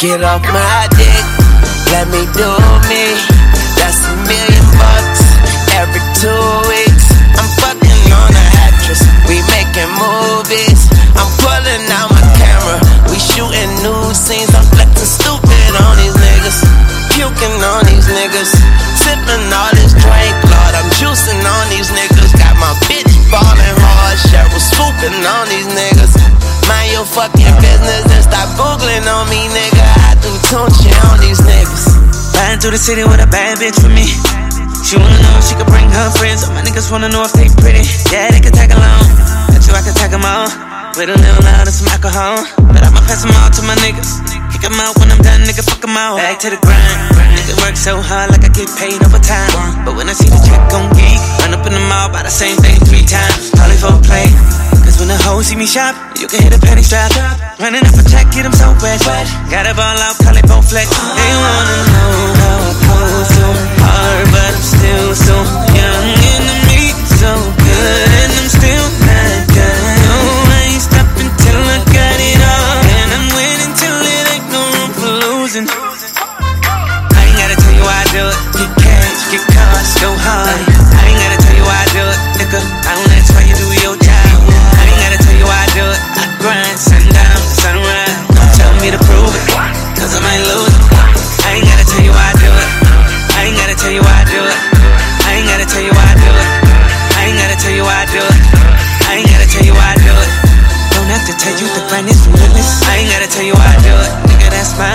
Get off my dick, let me do me. That's a million bucks every two weeks. Through the city with a bad bitch for me. She wanna know if she could bring her friends. All my niggas wanna know if they pretty. Yeah, they can tag along. Bet you I can tag them all. With a little loud and some alcohol. But I'ma pass them all to my niggas. Kick them out when I'm done, nigga, fuck them out. Back to the grind. Nigga work so hard like I get paid overtime. But when I see the check gon' geek, run up in the mall, buy the same thing three times. It for play. Cause when the hoes see me shop, you can hit a penny strap. Running up a check, get them so wet. Got a ball out, call it bone flex. They wanna know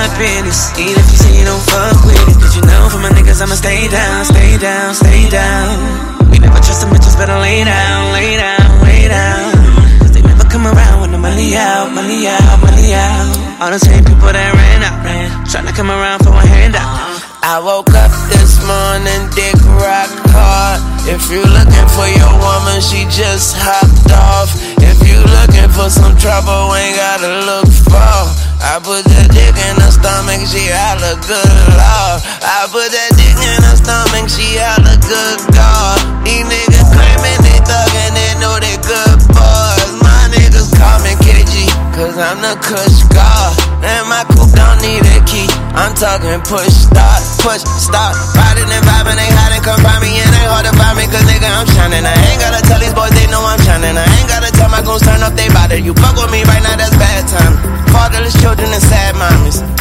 my business. Even if you say you don't fuck with it. Cause you know for my niggas, I'ma stay down, stay down, stay down. We never trust them bitches, better lay down, lay down, lay down. Cause they never come around when the money out, money out, money out. All the same people that ran out, ran. Tryna come around for a handout. I woke up this morning, dick rock hard. If you looking for your woman, she just hopped good lord. I put that dick in her stomach, she holla good god. These niggas claiming they thuggin', they know they good boys. My niggas call me KG, cause I'm the kush god. And my coupe don't need a key. I'm talking push start, push start. Riding and vibing, they hiding, come find me, and ain't hard to find me, cause nigga, I'm shining. I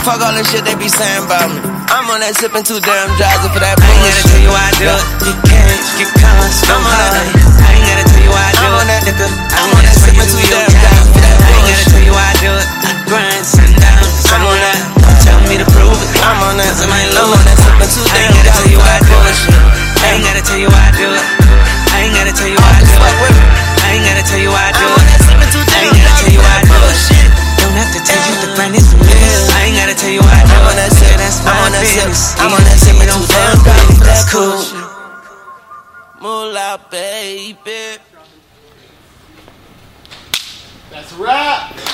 Fuck all the shit they be saying about me. I'm on that sipping too damn drowsy for that I ain't gotta tell you why I do it. Get cash, get go I'm on that- I ain't gotta tell you why I do it. I'm on that- nigga. I'm on that ask why you sipping do too your damn drowsy for that I ain't gotta bullshit. tell you why I do it. I grind sundown to sunrise. Don't tell me to prove it. I'm on that, Cause I might I'm on that too I damn drowsy for that bullshit. I ain't gotta tell you why I do it. Moolah, baby. That's a wrap.